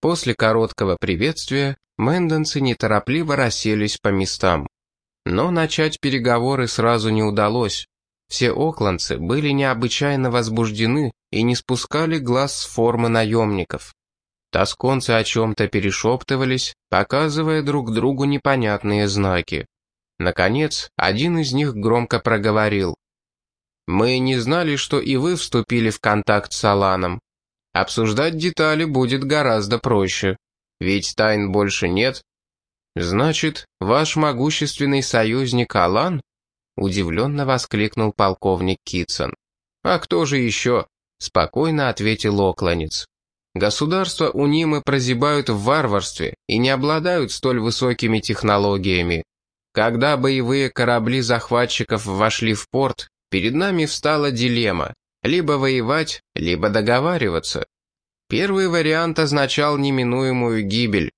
После короткого приветствия мэндонцы неторопливо расселись по местам. Но начать переговоры сразу не удалось. Все окланцы были необычайно возбуждены и не спускали глаз с формы наемников. Тосконцы о чем-то перешептывались, показывая друг другу непонятные знаки. Наконец, один из них громко проговорил. «Мы не знали, что и вы вступили в контакт с Аланом. Обсуждать детали будет гораздо проще, ведь тайн больше нет». «Значит, ваш могущественный союзник Алан?» Удивленно воскликнул полковник Китсон. «А кто же еще?» Спокойно ответил Окланец. Государства унимы прозябают в варварстве и не обладают столь высокими технологиями. Когда боевые корабли захватчиков вошли в порт, перед нами встала дилемма – либо воевать, либо договариваться. Первый вариант означал неминуемую гибель.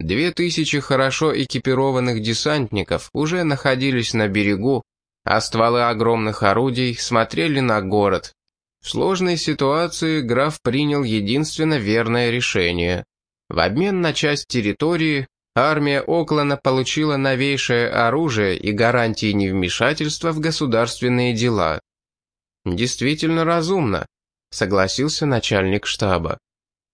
Две тысячи хорошо экипированных десантников уже находились на берегу, а стволы огромных орудий смотрели на город, в сложной ситуации граф принял единственно верное решение. В обмен на часть территории армия Оклана получила новейшее оружие и гарантии невмешательства в государственные дела. «Действительно разумно», — согласился начальник штаба.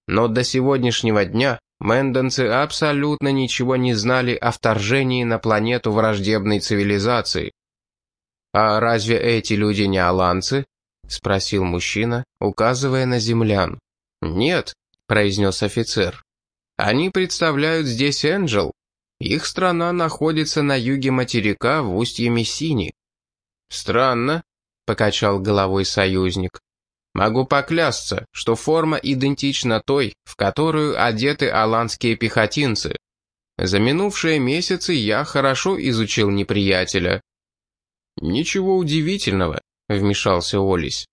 Но до сегодняшнего дня мэндонцы абсолютно ничего не знали о вторжении на планету враждебной цивилизации. А разве эти люди не аланцы? — спросил мужчина, указывая на землян. «Нет», — произнес офицер. «Они представляют здесь Энджел. Их страна находится на юге материка в устье Мессини». «Странно», — покачал головой союзник. «Могу поклясться, что форма идентична той, в которую одеты аланские пехотинцы. За минувшие месяцы я хорошо изучил неприятеля». «Ничего удивительного», вмешался Олесь.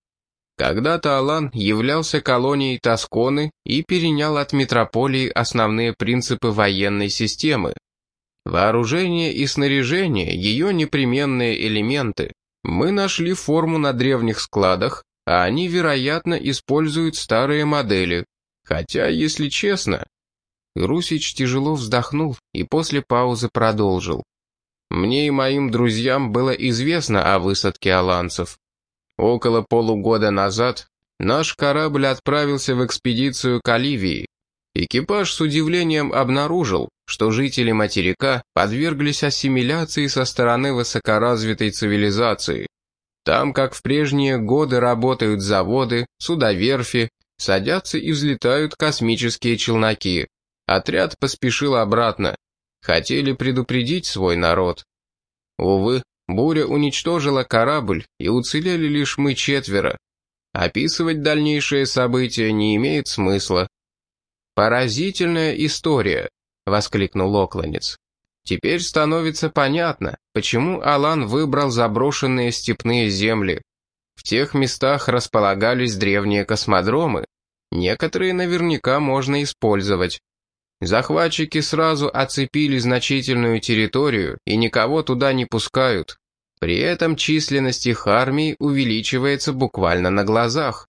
Когда-то Алан являлся колонией Тосконы и перенял от метрополии основные принципы военной системы. Вооружение и снаряжение – ее непременные элементы. Мы нашли форму на древних складах, а они, вероятно, используют старые модели. Хотя, если честно... Русич тяжело вздохнул и после паузы продолжил. Мне и моим друзьям было известно о высадке аланцев. Около полугода назад наш корабль отправился в экспедицию к Оливии. Экипаж с удивлением обнаружил, что жители материка подверглись ассимиляции со стороны высокоразвитой цивилизации. Там, как в прежние годы, работают заводы, судоверфи, садятся и взлетают космические челноки. Отряд поспешил обратно. Хотели предупредить свой народ. Увы, Буря уничтожила корабль, и уцелели лишь мы четверо. Описывать дальнейшие события не имеет смысла. «Поразительная история», — воскликнул Окланец. «Теперь становится понятно, почему Алан выбрал заброшенные степные земли. В тех местах располагались древние космодромы. Некоторые наверняка можно использовать. Захватчики сразу оцепили значительную территорию и никого туда не пускают. При этом численность их армий увеличивается буквально на глазах.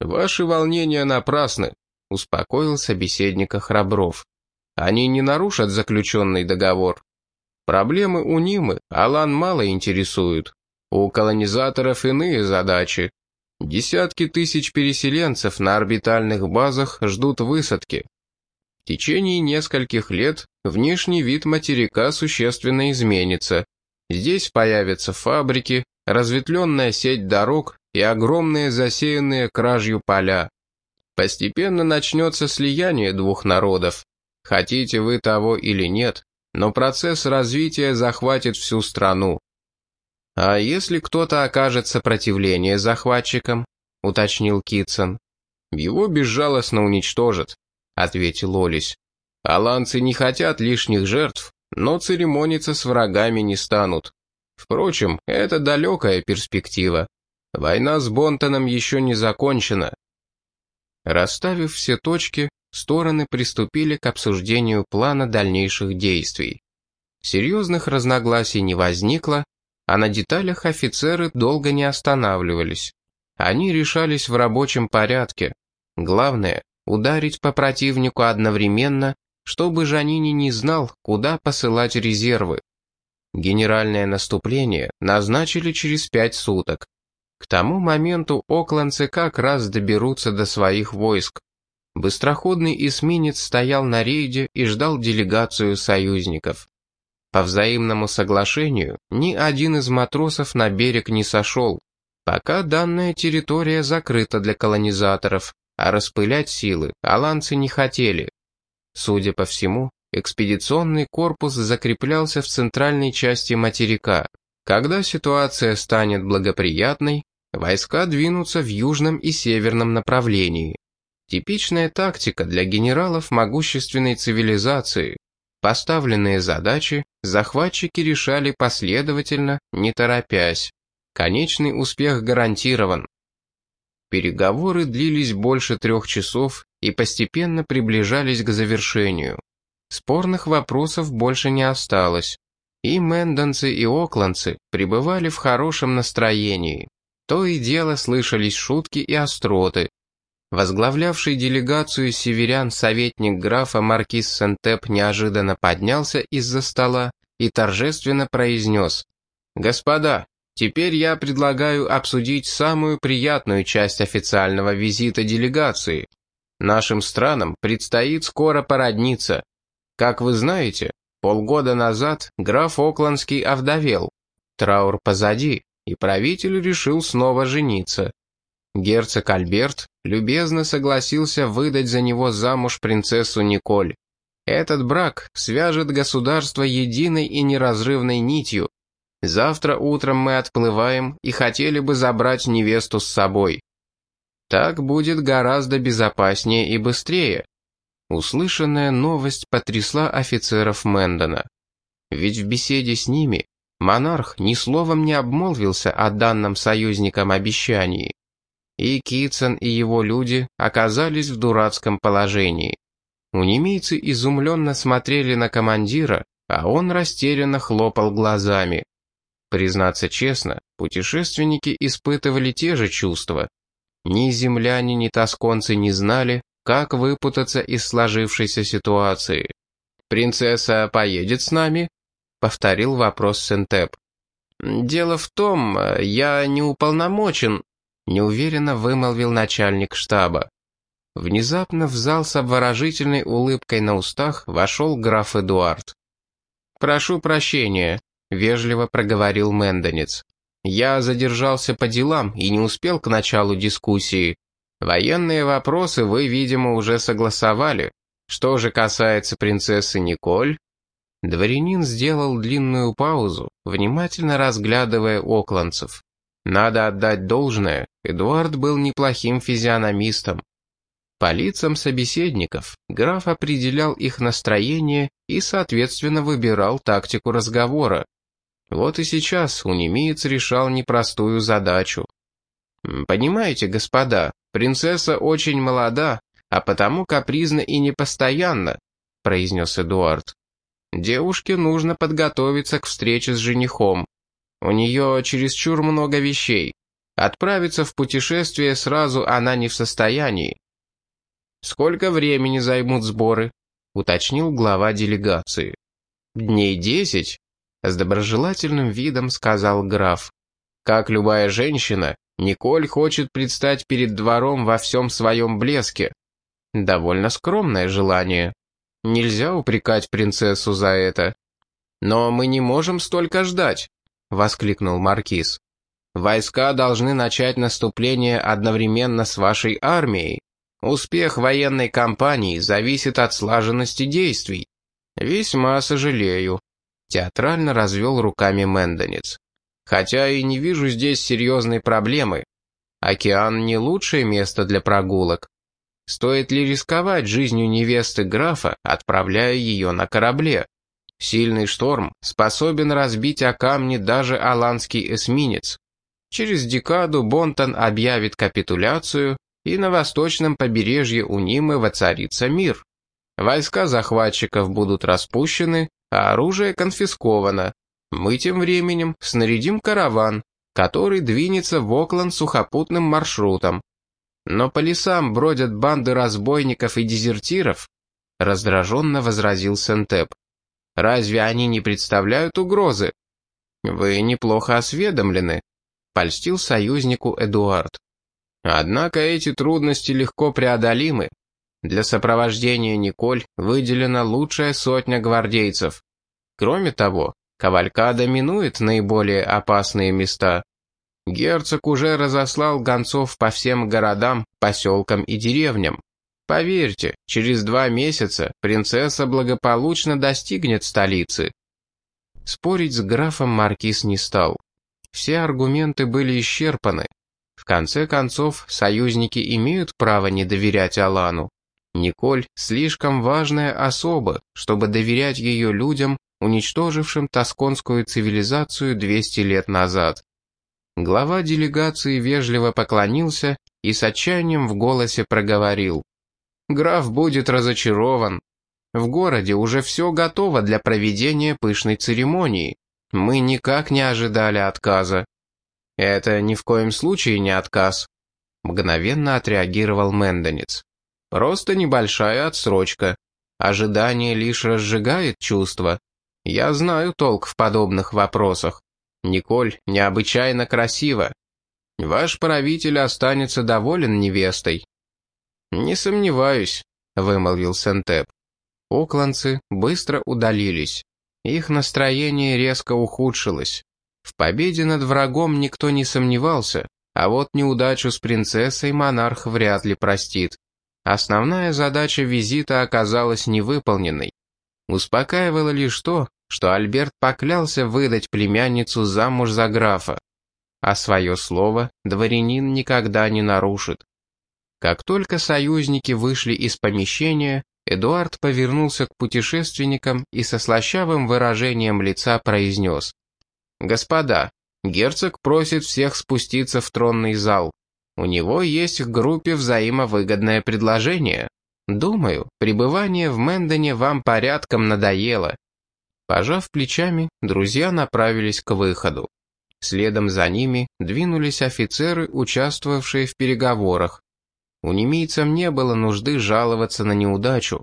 «Ваши волнения напрасны», — успокоил собеседника Храбров. «Они не нарушат заключенный договор. Проблемы у Нимы Алан мало интересуют. У колонизаторов иные задачи. Десятки тысяч переселенцев на орбитальных базах ждут высадки. В течение нескольких лет внешний вид материка существенно изменится. Здесь появятся фабрики, разветвленная сеть дорог и огромные засеянные кражью поля. Постепенно начнется слияние двух народов. Хотите вы того или нет, но процесс развития захватит всю страну. А если кто-то окажет сопротивление захватчикам, уточнил Китсон, его безжалостно уничтожат. — ответил Олесь. «Аланцы не хотят лишних жертв, но церемониться с врагами не станут. Впрочем, это далекая перспектива. Война с Бонтоном еще не закончена». Расставив все точки, стороны приступили к обсуждению плана дальнейших действий. Серьезных разногласий не возникло, а на деталях офицеры долго не останавливались. Они решались в рабочем порядке. Главное, ударить по противнику одновременно, чтобы Жанини не знал, куда посылать резервы. Генеральное наступление назначили через пять суток. К тому моменту окланцы как раз доберутся до своих войск. Быстроходный эсминец стоял на рейде и ждал делегацию союзников. По взаимному соглашению ни один из матросов на берег не сошел, пока данная территория закрыта для колонизаторов, а распылять силы аланцы не хотели. Судя по всему, экспедиционный корпус закреплялся в центральной части материка. Когда ситуация станет благоприятной, войска двинутся в южном и северном направлении. Типичная тактика для генералов могущественной цивилизации, Поставленные задачи захватчики решали последовательно, не торопясь. Конечный успех гарантирован. Переговоры длились больше трех часов и постепенно приближались к завершению. Спорных вопросов больше не осталось. И мэндонцы, и окланцы пребывали в хорошем настроении. То и дело слышались шутки и остроты, Возглавлявший делегацию северян советник графа Маркиз Сентеп неожиданно поднялся из-за стола и торжественно произнес «Господа, теперь я предлагаю обсудить самую приятную часть официального визита делегации. Нашим странам предстоит скоро породниться. Как вы знаете, полгода назад граф Окландский овдовел. Траур позади, и правитель решил снова жениться. Герцог Альберт любезно согласился выдать за него замуж принцессу Николь. Этот брак свяжет государство единой и неразрывной нитью. Завтра утром мы отплываем и хотели бы забрать невесту с собой. Так будет гораздо безопаснее и быстрее. Услышанная новость потрясла офицеров Мэндона. Ведь в беседе с ними монарх ни словом не обмолвился о данном союзникам обещании и Китсон и его люди оказались в дурацком положении. Унемейцы изумленно смотрели на командира, а он растерянно хлопал глазами. Признаться честно, путешественники испытывали те же чувства. Ни земляне, ни тосконцы не знали, как выпутаться из сложившейся ситуации. «Принцесса поедет с нами?» — повторил вопрос Сентеп. «Дело в том, я не уполномочен», неуверенно вымолвил начальник штаба. Внезапно в зал с обворожительной улыбкой на устах вошел граф Эдуард. «Прошу прощения», — вежливо проговорил Мэндонец. «Я задержался по делам и не успел к началу дискуссии. Военные вопросы вы, видимо, уже согласовали. Что же касается принцессы Николь...» Дворянин сделал длинную паузу, внимательно разглядывая окланцев. Надо отдать должное, Эдуард был неплохим физиономистом. По лицам собеседников граф определял их настроение и, соответственно, выбирал тактику разговора. Вот и сейчас унемеец решал непростую задачу. «Понимаете, господа, принцесса очень молода, а потому капризна и непостоянна», — произнес Эдуард. «Девушке нужно подготовиться к встрече с женихом. У нее чересчур много вещей. Отправиться в путешествие сразу она не в состоянии. «Сколько времени займут сборы?» — уточнил глава делегации. «Дней десять?» — с доброжелательным видом сказал граф. «Как любая женщина, Николь хочет предстать перед двором во всем своем блеске. Довольно скромное желание. Нельзя упрекать принцессу за это. Но мы не можем столько ждать. — воскликнул Маркиз. «Войска должны начать наступление одновременно с вашей армией. Успех военной кампании зависит от слаженности действий». «Весьма сожалею», — театрально развел руками Мэндонец. «Хотя и не вижу здесь серьезной проблемы. Океан не лучшее место для прогулок. Стоит ли рисковать жизнью невесты графа, отправляя ее на корабле? Сильный шторм способен разбить о камни даже аланский эсминец. Через декаду Бонтон объявит капитуляцию, и на восточном побережье Унимы воцарится мир. Войска захватчиков будут распущены, а оружие конфисковано. Мы тем временем снарядим караван, который двинется в Окланд сухопутным маршрутом. Но по лесам бродят банды разбойников и дезертиров, раздраженно возразил Сентеп. Разве они не представляют угрозы? Вы неплохо осведомлены, польстил союзнику Эдуард. Однако эти трудности легко преодолимы. Для сопровождения Николь выделена лучшая сотня гвардейцев. Кроме того, Кавалькада минует наиболее опасные места. Герцог уже разослал гонцов по всем городам, поселкам и деревням. Поверьте, через два месяца принцесса благополучно достигнет столицы. Спорить с графом Маркиз не стал. Все аргументы были исчерпаны. В конце концов, союзники имеют право не доверять Алану. Николь слишком важная особа, чтобы доверять ее людям, уничтожившим тосконскую цивилизацию 200 лет назад. Глава делегации вежливо поклонился и с отчаянием в голосе проговорил. «Граф будет разочарован. В городе уже все готово для проведения пышной церемонии. Мы никак не ожидали отказа». «Это ни в коем случае не отказ», — мгновенно отреагировал Мэндонец. Просто небольшая отсрочка. Ожидание лишь разжигает чувства. Я знаю толк в подобных вопросах. Николь необычайно красива. Ваш правитель останется доволен невестой». «Не сомневаюсь», — вымолвил Сентеп. Окланцы быстро удалились. Их настроение резко ухудшилось. В победе над врагом никто не сомневался, а вот неудачу с принцессой монарх вряд ли простит. Основная задача визита оказалась невыполненной. Успокаивало лишь то, что Альберт поклялся выдать племянницу замуж за графа. А свое слово дворянин никогда не нарушит. Как только союзники вышли из помещения, Эдуард повернулся к путешественникам и со слащавым выражением лица произнес. «Господа, герцог просит всех спуститься в тронный зал. У него есть к группе взаимовыгодное предложение. Думаю, пребывание в Мэндоне вам порядком надоело». Пожав плечами, друзья направились к выходу. Следом за ними двинулись офицеры, участвовавшие в переговорах. У немийцам не было нужды жаловаться на неудачу.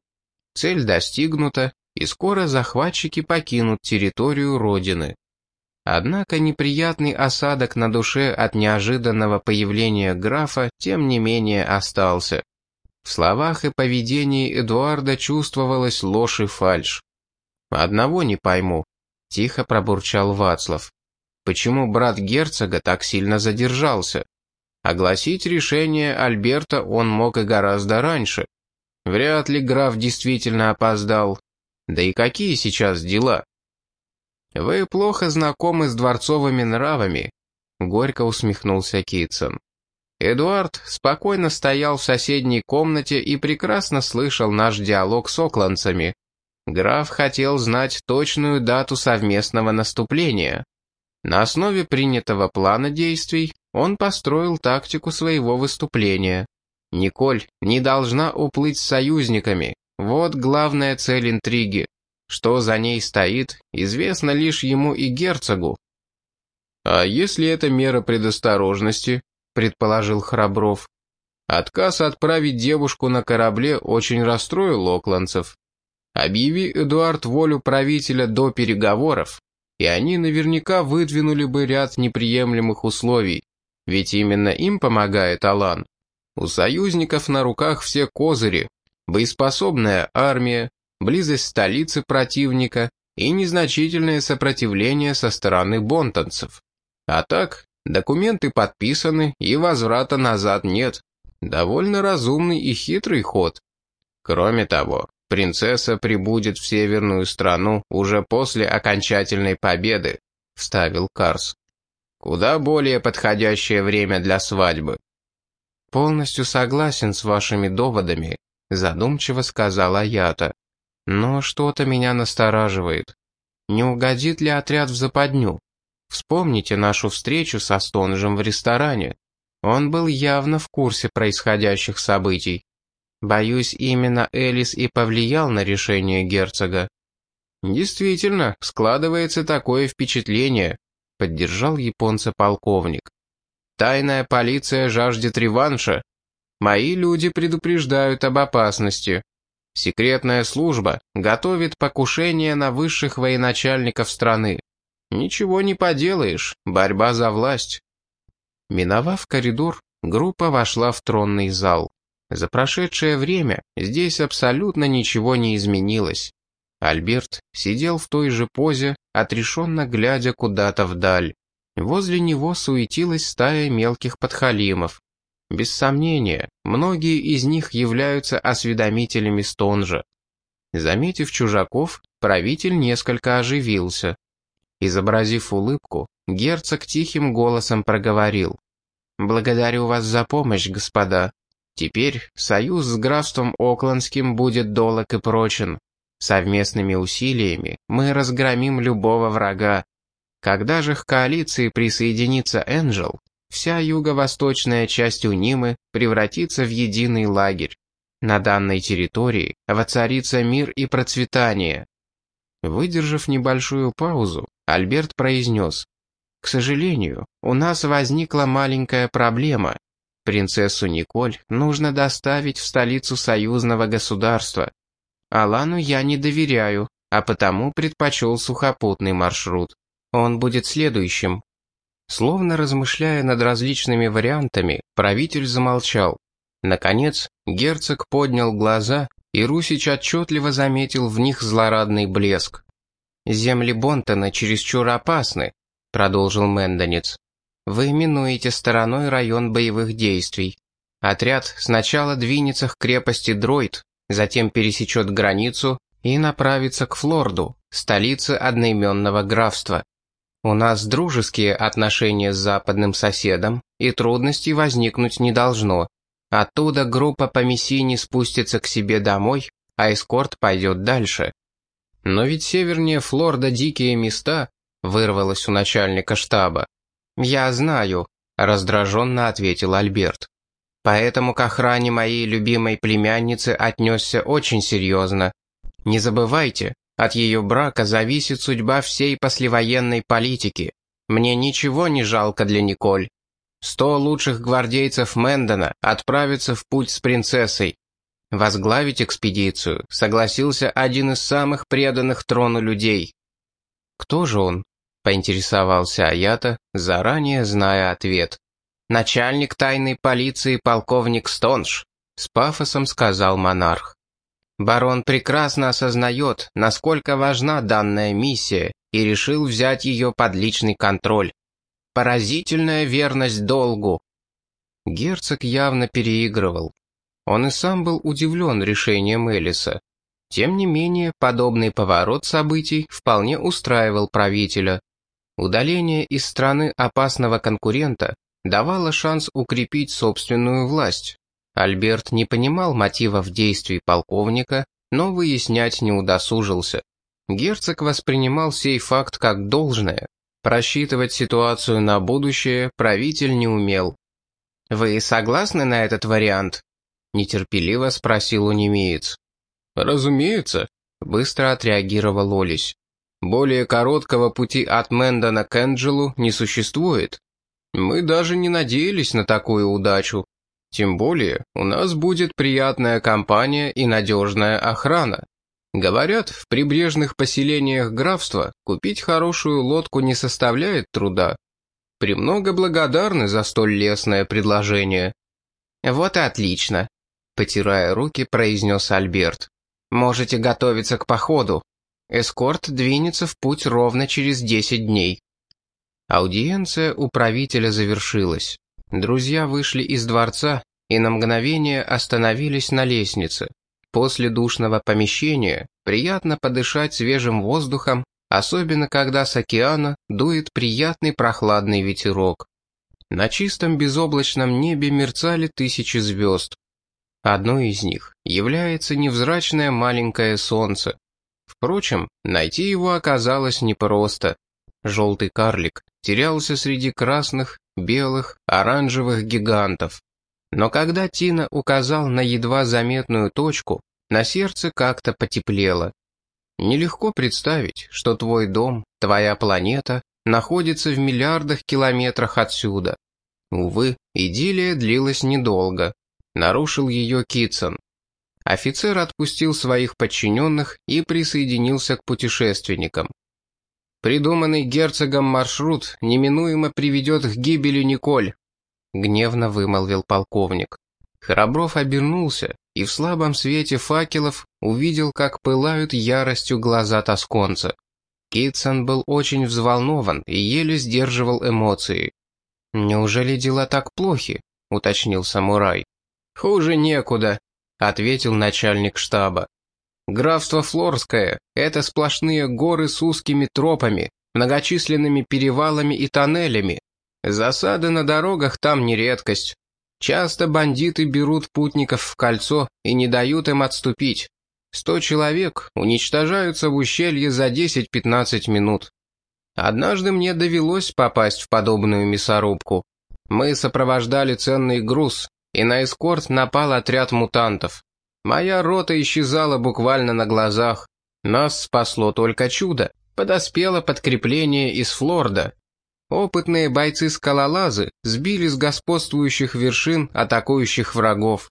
Цель достигнута, и скоро захватчики покинут территорию Родины. Однако неприятный осадок на душе от неожиданного появления графа тем не менее остался. В словах и поведении Эдуарда чувствовалась ложь и фальшь. «Одного не пойму», — тихо пробурчал Вацлав. «Почему брат герцога так сильно задержался? Огласить решение Альберта он мог и гораздо раньше. Вряд ли граф действительно опоздал. Да и какие сейчас дела?» «Вы плохо знакомы с дворцовыми нравами», — горько усмехнулся Китсон. Эдуард спокойно стоял в соседней комнате и прекрасно слышал наш диалог с окланцами. Граф хотел знать точную дату совместного наступления. На основе принятого плана действий он построил тактику своего выступления. Николь не должна уплыть с союзниками. Вот главная цель интриги. Что за ней стоит, известно лишь ему и герцогу. «А если это мера предосторожности?» — предположил Храбров. Отказ отправить девушку на корабле очень расстроил окланцев. Объяви Эдуард волю правителя до переговоров, и они наверняка выдвинули бы ряд неприемлемых условий, ведь именно им помогает Алан. У союзников на руках все козыри, боеспособная армия, близость столицы противника и незначительное сопротивление со стороны бонтонцев. А так, документы подписаны и возврата назад нет. Довольно разумный и хитрый ход. Кроме того, принцесса прибудет в северную страну уже после окончательной победы, вставил Карс. Куда более подходящее время для свадьбы. Полностью согласен с вашими доводами, задумчиво сказала Ята. Но что-то меня настораживает. Не угодит ли отряд в западню? Вспомните нашу встречу со Стонжем в ресторане. Он был явно в курсе происходящих событий. Боюсь, именно Элис и повлиял на решение герцога. «Действительно, складывается такое впечатление», — поддержал японца полковник. «Тайная полиция жаждет реванша. Мои люди предупреждают об опасности. Секретная служба готовит покушение на высших военачальников страны. Ничего не поделаешь, борьба за власть. Миновав коридор, группа вошла в тронный зал. За прошедшее время здесь абсолютно ничего не изменилось. Альберт сидел в той же позе, отрешенно глядя куда-то вдаль. Возле него суетилась стая мелких подхалимов. Без сомнения, многие из них являются осведомителями Стонжа. Заметив чужаков, правитель несколько оживился. Изобразив улыбку, герцог тихим голосом проговорил. «Благодарю вас за помощь, господа. Теперь союз с графством Окландским будет долог и прочен. Совместными усилиями мы разгромим любого врага. Когда же к коалиции присоединится Энджел, вся юго-восточная часть Унимы превратится в единый лагерь. На данной территории воцарится мир и процветание. Выдержав небольшую паузу, Альберт произнес. «К сожалению, у нас возникла маленькая проблема. Принцессу Николь нужно доставить в столицу союзного государства. Алану я не доверяю, а потому предпочел сухопутный маршрут. Он будет следующим. Словно размышляя над различными вариантами, правитель замолчал. Наконец, герцог поднял глаза, и Русич отчетливо заметил в них злорадный блеск. «Земли Бонтона чересчур опасны», — продолжил Мэндонец. «Вы минуете стороной район боевых действий. Отряд сначала двинется к крепости Дроид, затем пересечет границу и направится к Флорду, столице одноименного графства. У нас дружеские отношения с западным соседом, и трудностей возникнуть не должно. Оттуда группа по Мессине спустится к себе домой, а эскорт пойдет дальше. Но ведь севернее Флорда дикие места, вырвалось у начальника штаба. «Я знаю», — раздраженно ответил Альберт. «Поэтому к охране моей любимой племянницы отнесся очень серьезно. Не забывайте, от ее брака зависит судьба всей послевоенной политики. Мне ничего не жалко для Николь. Сто лучших гвардейцев Мэндона отправятся в путь с принцессой. Возглавить экспедицию согласился один из самых преданных трону людей. «Кто же он?» — поинтересовался Аята, заранее зная ответ. «Начальник тайной полиции полковник Стонж», — с пафосом сказал монарх. Барон прекрасно осознает, насколько важна данная миссия, и решил взять ее под личный контроль. Поразительная верность долгу. Герцог явно переигрывал. Он и сам был удивлен решением Элиса. Тем не менее, подобный поворот событий вполне устраивал правителя. Удаление из страны опасного конкурента давало шанс укрепить собственную власть. Альберт не понимал мотивов действий полковника, но выяснять не удосужился. Герцог воспринимал сей факт как должное. Просчитывать ситуацию на будущее правитель не умел. «Вы согласны на этот вариант?» — нетерпеливо спросил у немеец. «Разумеется», — быстро отреагировал Олесь. «Более короткого пути от Мэндона к Энджелу не существует. Мы даже не надеялись на такую удачу. Тем более, у нас будет приятная компания и надежная охрана. Говорят, в прибрежных поселениях графства купить хорошую лодку не составляет труда. Премного благодарны за столь лестное предложение. Вот и отлично, потирая руки, произнес Альберт. Можете готовиться к походу. Эскорт двинется в путь ровно через 10 дней. Аудиенция у правителя завершилась. Друзья вышли из дворца и на мгновение остановились на лестнице. После душного помещения приятно подышать свежим воздухом, особенно когда с океана дует приятный прохладный ветерок. На чистом безоблачном небе мерцали тысячи звезд. Одной из них является невзрачное маленькое солнце. Впрочем, найти его оказалось непросто. Желтый карлик терялся среди красных, белых, оранжевых гигантов. Но когда Тина указал на едва заметную точку, на сердце как-то потеплело. Нелегко представить, что твой дом, твоя планета, находится в миллиардах километрах отсюда. Увы, идиллия длилась недолго. нарушил ее Китсон. Офицер отпустил своих подчиненных и присоединился к путешественникам. Придуманный герцогом маршрут неминуемо приведет к гибели Николь, гневно вымолвил полковник. Храбров обернулся и в слабом свете факелов увидел, как пылают яростью глаза тосконца. Китсон был очень взволнован и еле сдерживал эмоции. «Неужели дела так плохи?» — уточнил самурай. «Хуже некуда», — ответил начальник штаба. «Графство Флорское — это сплошные горы с узкими тропами, многочисленными перевалами и тоннелями. Засады на дорогах там не редкость. Часто бандиты берут путников в кольцо и не дают им отступить. Сто человек уничтожаются в ущелье за 10-15 минут. Однажды мне довелось попасть в подобную мясорубку. Мы сопровождали ценный груз, и на эскорт напал отряд мутантов. Моя рота исчезала буквально на глазах. Нас спасло только чудо. Подоспело подкрепление из Флорда. Опытные бойцы-скалолазы сбили с господствующих вершин атакующих врагов.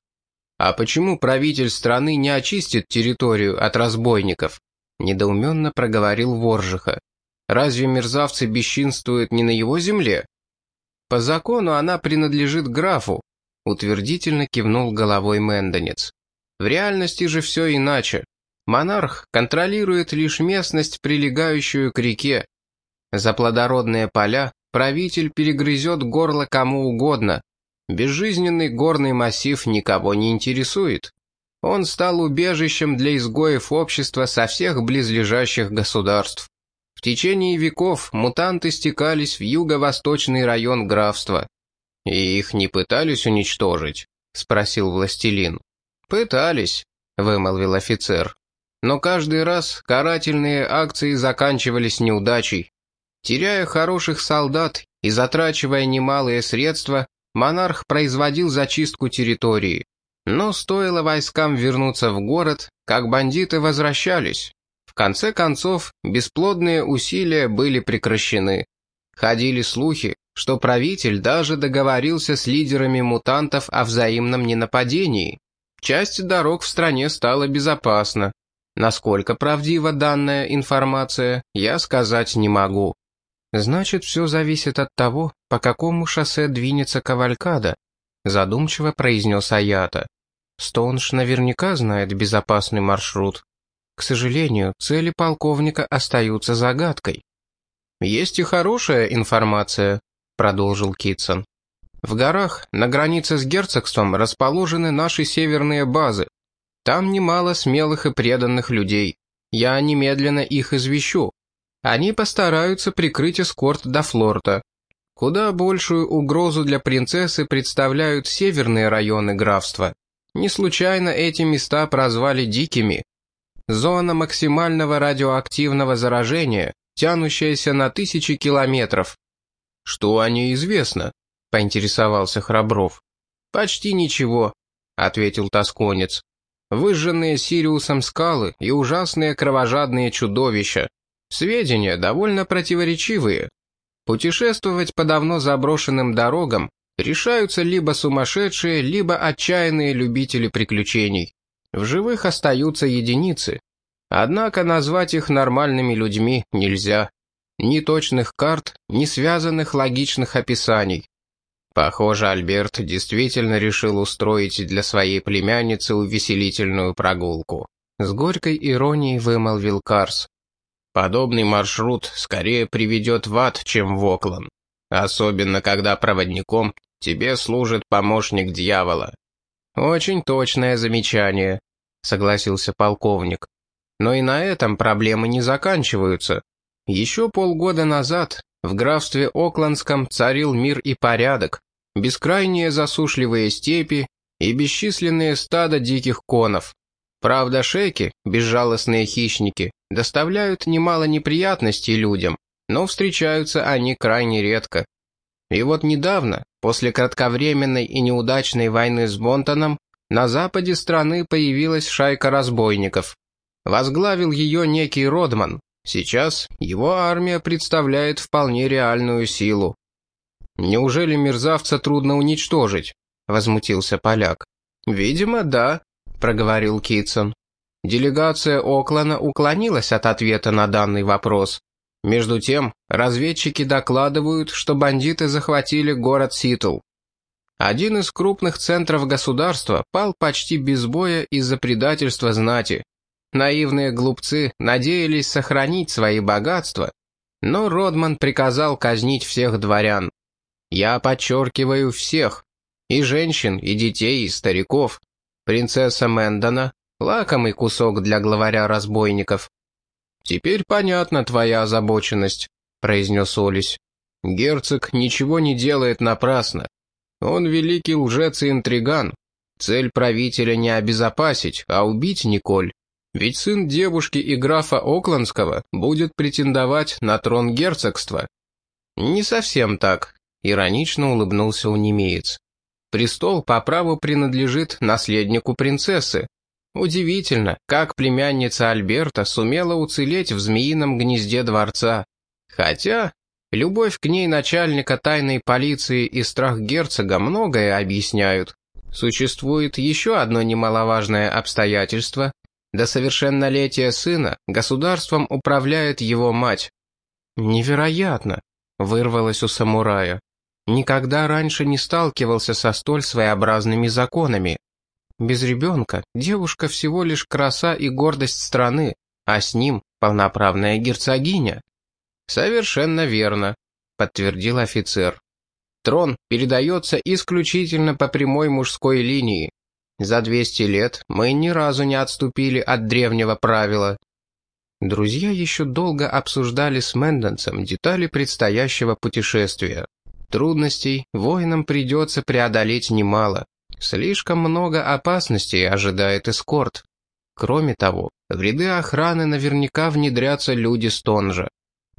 А почему правитель страны не очистит территорию от разбойников? Недоуменно проговорил Воржиха. Разве мерзавцы бесчинствуют не на его земле? По закону она принадлежит графу, утвердительно кивнул головой Мэндонец. В реальности же все иначе. Монарх контролирует лишь местность, прилегающую к реке. За плодородные поля правитель перегрызет горло кому угодно. Безжизненный горный массив никого не интересует. Он стал убежищем для изгоев общества со всех близлежащих государств. В течение веков мутанты стекались в юго-восточный район графства. «И их не пытались уничтожить?» — спросил властелин. «Пытались», — вымолвил офицер. «Но каждый раз карательные акции заканчивались неудачей. Теряя хороших солдат и затрачивая немалые средства, монарх производил зачистку территории. Но стоило войскам вернуться в город, как бандиты возвращались. В конце концов, бесплодные усилия были прекращены. Ходили слухи, что правитель даже договорился с лидерами мутантов о взаимном ненападении. Часть дорог в стране стала безопасна. Насколько правдива данная информация, я сказать не могу. Значит, все зависит от того, по какому шоссе двинется Кавалькада, задумчиво произнес Аята. Стоунш наверняка знает безопасный маршрут. К сожалению, цели полковника остаются загадкой. Есть и хорошая информация, продолжил Китсон. В горах, на границе с герцогством, расположены наши северные базы. Там немало смелых и преданных людей. Я немедленно их извещу. Они постараются прикрыть эскорт до флорта. Куда большую угрозу для принцессы представляют северные районы графства. Не случайно эти места прозвали дикими. Зона максимального радиоактивного заражения, тянущаяся на тысячи километров. «Что о ней известно?» — поинтересовался Храбров. «Почти ничего», — ответил тосконец. «Выжженные Сириусом скалы и ужасные кровожадные чудовища. Сведения довольно противоречивые. Путешествовать по давно заброшенным дорогам решаются либо сумасшедшие, либо отчаянные любители приключений. В живых остаются единицы. Однако назвать их нормальными людьми нельзя. Ни точных карт, ни связанных логичных описаний. Похоже, Альберт действительно решил устроить для своей племянницы увеселительную прогулку. С горькой иронией вымолвил Карс. Подобный маршрут скорее приведет в ад, чем в Оклан. Особенно, когда проводником тебе служит помощник дьявола. Очень точное замечание, согласился полковник. Но и на этом проблемы не заканчиваются. Еще полгода назад в графстве Окландском царил мир и порядок, бескрайние засушливые степи и бесчисленные стада диких конов. Правда, шейки, безжалостные хищники, доставляют немало неприятностей людям, но встречаются они крайне редко. И вот недавно, после кратковременной и неудачной войны с Бонтоном, на западе страны появилась шайка разбойников. Возглавил ее некий Родман, Сейчас его армия представляет вполне реальную силу. «Неужели мерзавца трудно уничтожить?» — возмутился поляк. «Видимо, да», — проговорил Китсон. Делегация Оклана уклонилась от ответа на данный вопрос. Между тем, разведчики докладывают, что бандиты захватили город Ситл. Один из крупных центров государства пал почти без боя из-за предательства знати. Наивные глупцы надеялись сохранить свои богатства, но Родман приказал казнить всех дворян. Я подчеркиваю всех, и женщин, и детей, и стариков. Принцесса Мэндона — лакомый кусок для главаря разбойников. «Теперь понятна твоя озабоченность», — произнес Олесь. «Герцог ничего не делает напрасно. Он великий лжец и интриган. Цель правителя не обезопасить, а убить Николь. Ведь сын девушки и графа Окландского будет претендовать на трон герцогства». «Не совсем так», — иронично улыбнулся унемеец. Престол по праву принадлежит наследнику принцессы. Удивительно, как племянница Альберта сумела уцелеть в змеином гнезде дворца. Хотя, любовь к ней начальника тайной полиции и страх герцога многое объясняют. Существует еще одно немаловажное обстоятельство. До совершеннолетия сына государством управляет его мать. «Невероятно!» — вырвалось у самурая. Никогда раньше не сталкивался со столь своеобразными законами. Без ребенка девушка всего лишь краса и гордость страны, а с ним полноправная герцогиня. «Совершенно верно», — подтвердил офицер. «Трон передается исключительно по прямой мужской линии. За 200 лет мы ни разу не отступили от древнего правила». Друзья еще долго обсуждали с Мэндонсом детали предстоящего путешествия. Трудностей воинам придется преодолеть немало. Слишком много опасностей ожидает эскорт. Кроме того, в ряды охраны наверняка внедрятся люди Стонжа.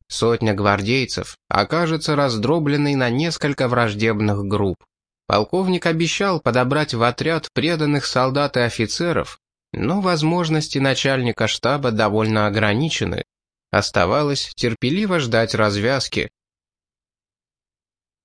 Сотня гвардейцев окажется раздробленной на несколько враждебных групп. Полковник обещал подобрать в отряд преданных солдат и офицеров, но возможности начальника штаба довольно ограничены. Оставалось терпеливо ждать развязки,